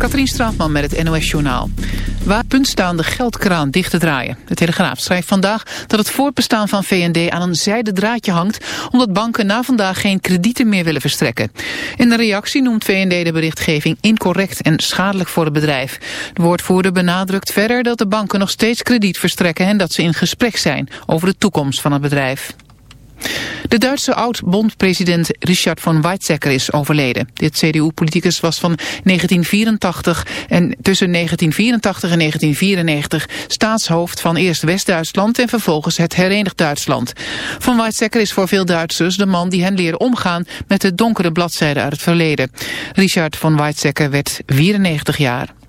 Katrien Straatman met het NOS-journaal. Waar puntstaande geldkraan dicht te draaien. De Telegraaf schrijft vandaag dat het voortbestaan van VND aan een zijden draadje hangt... omdat banken na vandaag geen kredieten meer willen verstrekken. In de reactie noemt VND de berichtgeving incorrect en schadelijk voor het bedrijf. De woordvoerder benadrukt verder dat de banken nog steeds krediet verstrekken... en dat ze in gesprek zijn over de toekomst van het bedrijf. De Duitse oud-bondpresident Richard von Weizsäcker is overleden. Dit CDU-politicus was van 1984 en tussen 1984 en 1994 staatshoofd van eerst West-Duitsland en vervolgens het herenigd Duitsland. Von Weizsäcker is voor veel Duitsers de man die hen leren omgaan met de donkere bladzijden uit het verleden. Richard von Weizsäcker werd 94 jaar.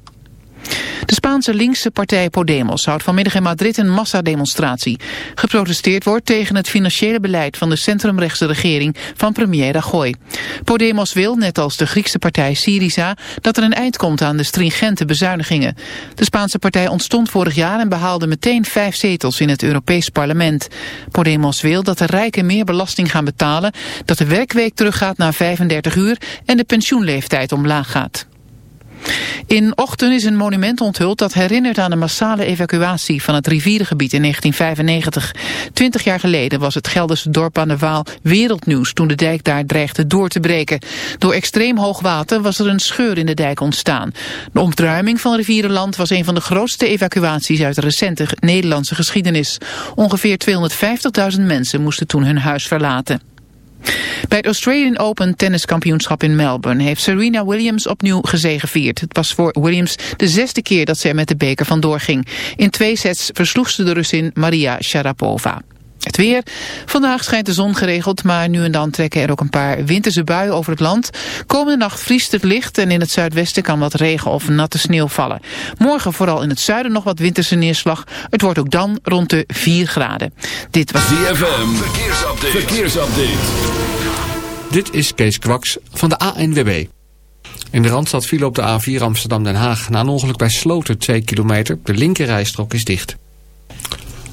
De Spaanse linkse partij Podemos houdt vanmiddag in Madrid een massademonstratie. Geprotesteerd wordt tegen het financiële beleid van de centrumrechtse regering van premier Rajoy. Podemos wil, net als de Griekse partij Syriza, dat er een eind komt aan de stringente bezuinigingen. De Spaanse partij ontstond vorig jaar en behaalde meteen vijf zetels in het Europees parlement. Podemos wil dat de rijken meer belasting gaan betalen, dat de werkweek teruggaat naar 35 uur en de pensioenleeftijd omlaag gaat. In Ochten is een monument onthuld dat herinnert aan de massale evacuatie van het rivierengebied in 1995. Twintig jaar geleden was het Gelderse dorp aan de Waal wereldnieuws toen de dijk daar dreigde door te breken. Door extreem hoog water was er een scheur in de dijk ontstaan. De ontruiming van rivierenland was een van de grootste evacuaties uit de recente Nederlandse geschiedenis. Ongeveer 250.000 mensen moesten toen hun huis verlaten. Bij het Australian Open tenniskampioenschap in Melbourne heeft Serena Williams opnieuw gezegevierd. Het was voor Williams de zesde keer dat ze er met de beker vandoor ging. In twee sets versloeg ze de Russin Maria Sharapova. Het weer. Vandaag schijnt de zon geregeld, maar nu en dan trekken er ook een paar winterse buien over het land. Komende nacht vriest het licht en in het zuidwesten kan wat regen of natte sneeuw vallen. Morgen vooral in het zuiden nog wat winterse neerslag. Het wordt ook dan rond de 4 graden. Dit was ZFM. Verkeersupdate. Verkeersupdate. Dit is Kees Kwaks van de ANWB. In de Randstad viel op de A4 Amsterdam-Den Haag. Na een ongeluk bij Sloten 2 kilometer. De linkerrijstrook is dicht.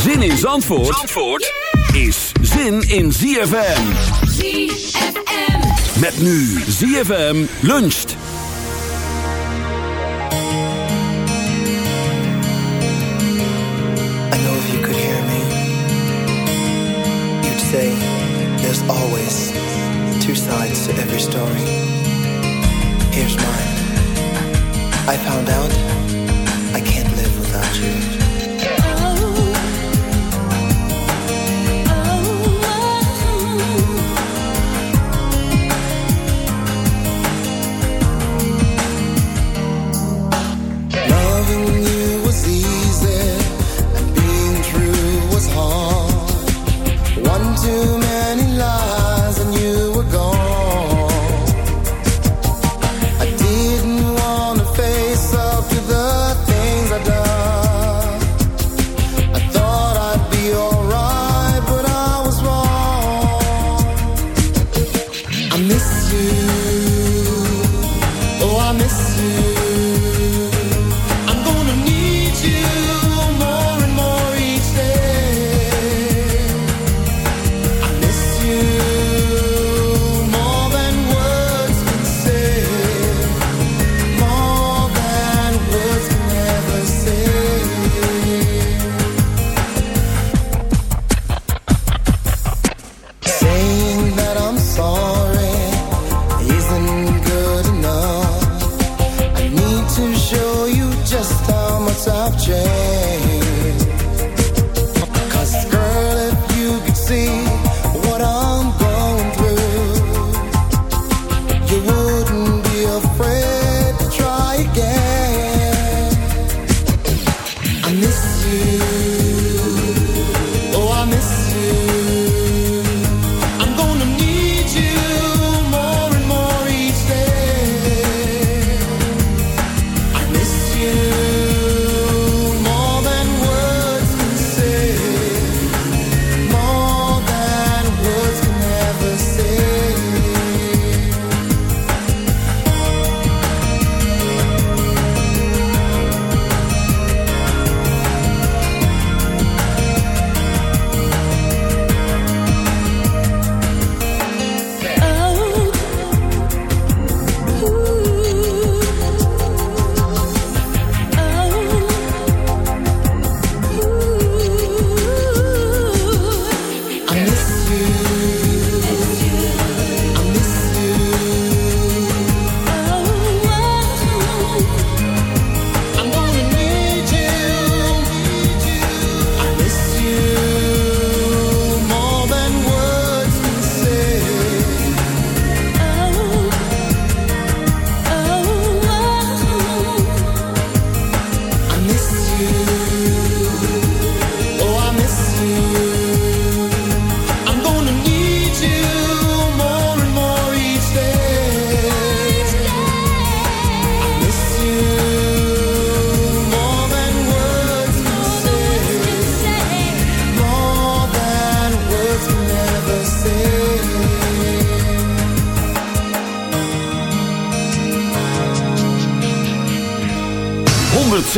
Zin in Zandvoort, Zandvoort is zin in ZFM. ZFM. Met nu ZFM luncht. I know if you could hear me, you'd say there's always two sides to every story. Here's mine. I found out I can't live without you.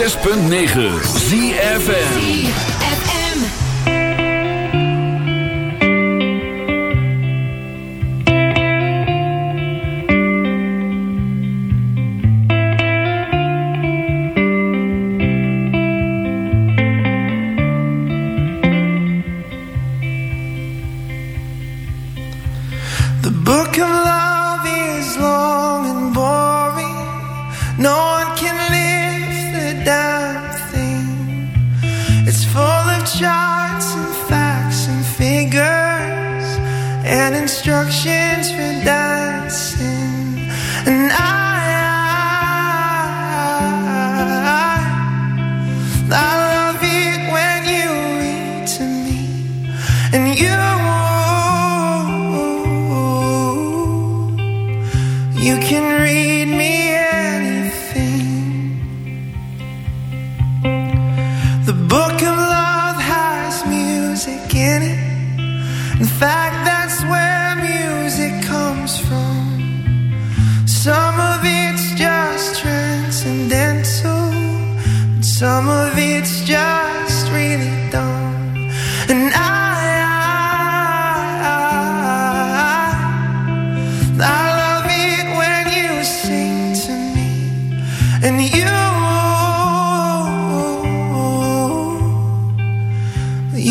106.9 ZFN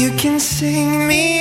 you can sing me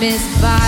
Miss by.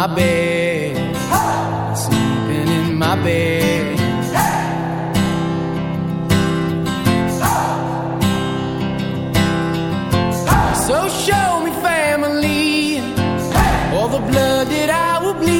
my bed, hey! sleeping in my bed. Hey! So show me family, hey! all the blood that I will bleed.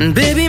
Baby,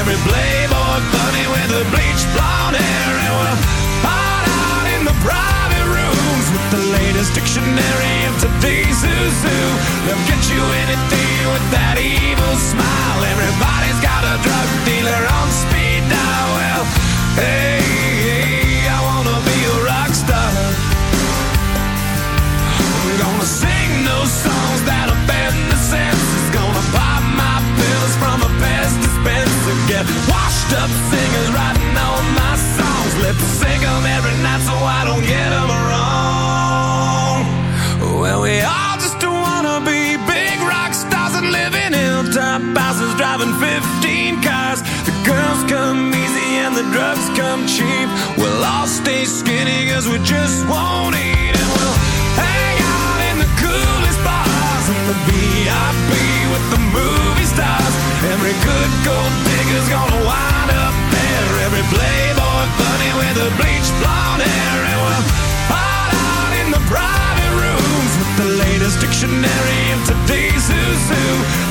Every playboy bunny with the bleached blonde hair. And we'll hide out in the private rooms with the latest dictionary of today's who. They'll get you anything with that evil smile. Everybody's got a drug dealer on speed dial. Well, hey up singers writing all my songs. Lip sync 'em every night so I don't get 'em wrong. Well, we all just wanna be big rock stars and live in hilltop houses driving 15 cars. The girls come easy and the drugs come cheap. We'll all stay skinny cause we just won't eat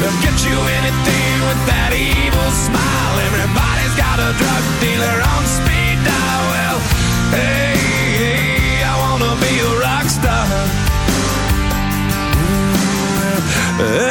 They'll get you anything with that evil smile. Everybody's got a drug dealer on speed dial. Well, hey, hey I wanna be a rock star. Hey, hey,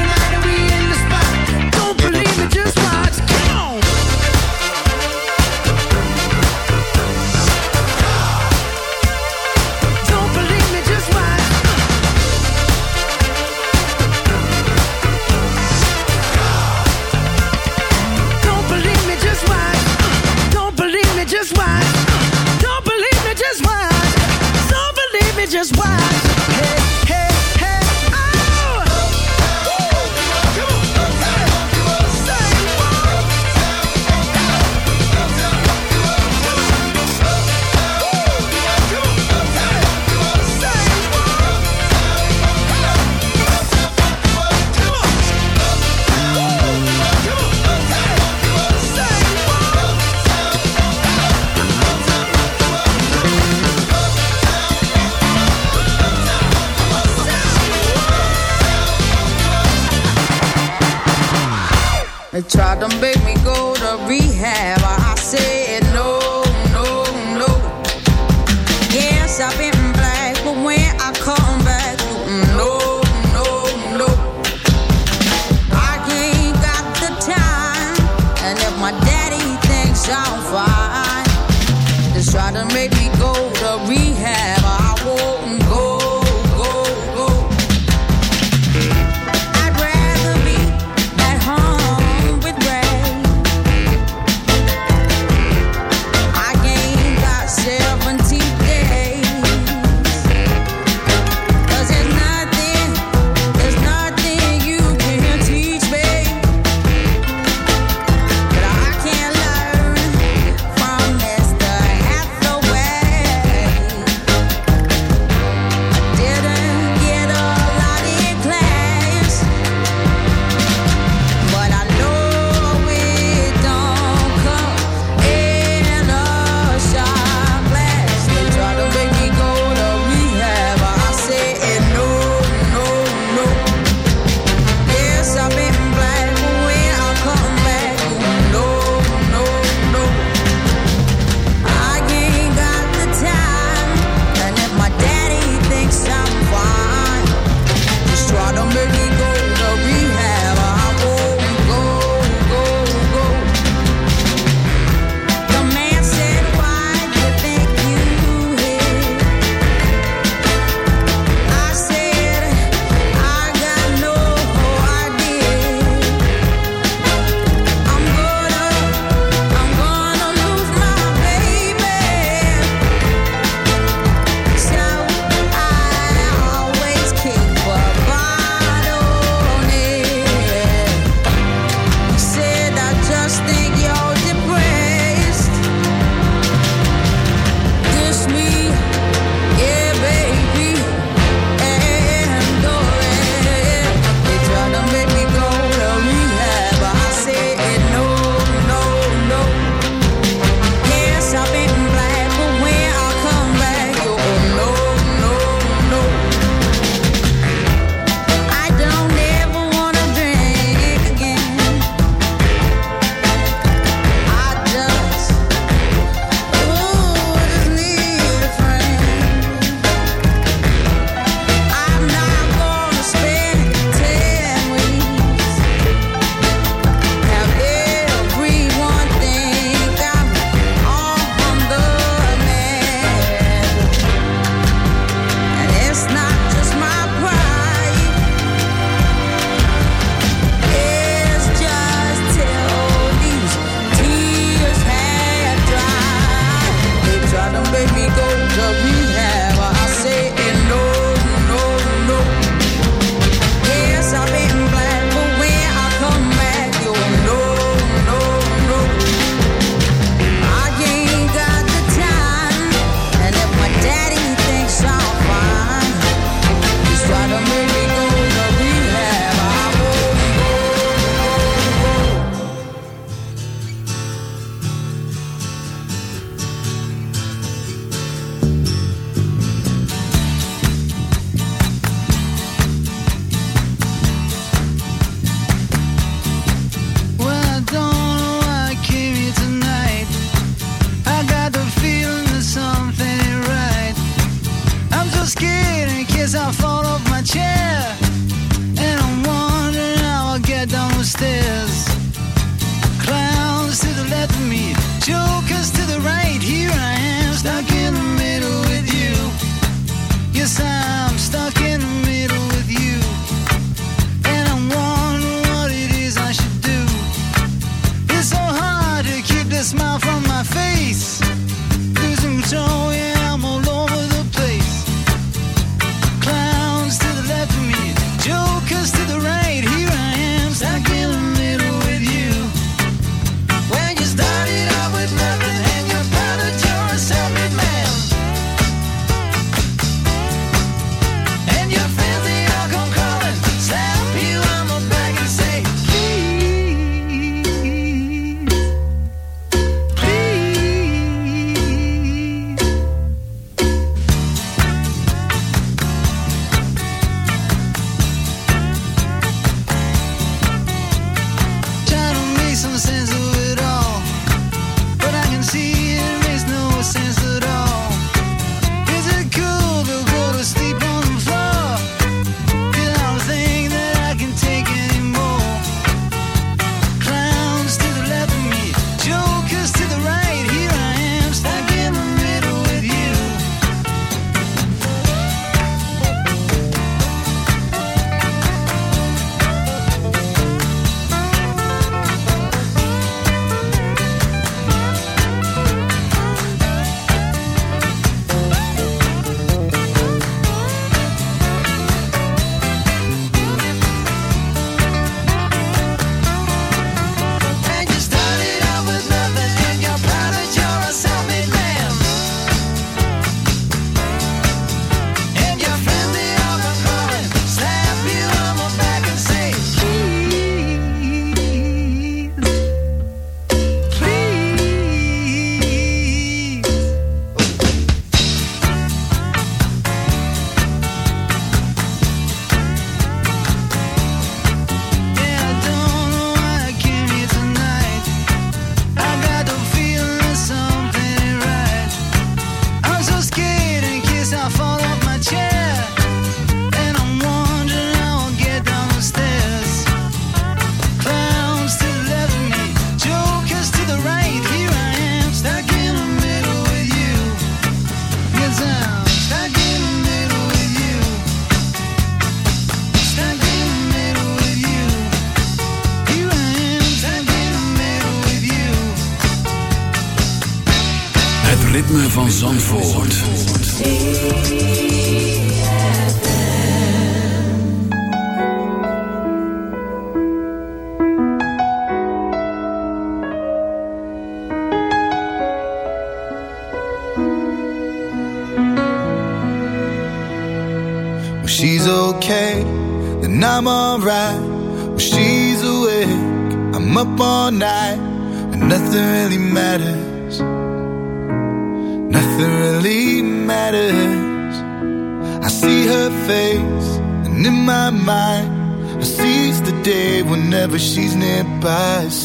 the smile from my face. Losing control,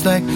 like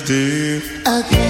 Matters, dear?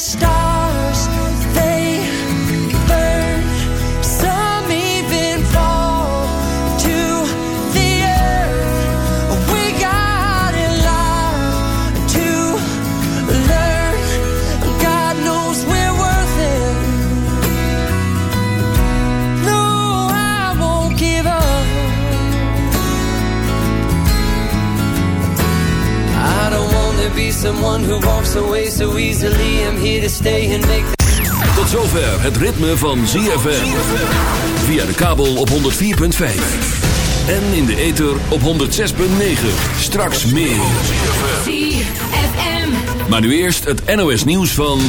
Stars, someone who walks away so easily. I'm here to stay and make Tot zover het ritme van ZFM. Via de kabel op 104.5. En in de ether op 106.9. Straks meer. Maar nu eerst het NOS nieuws van...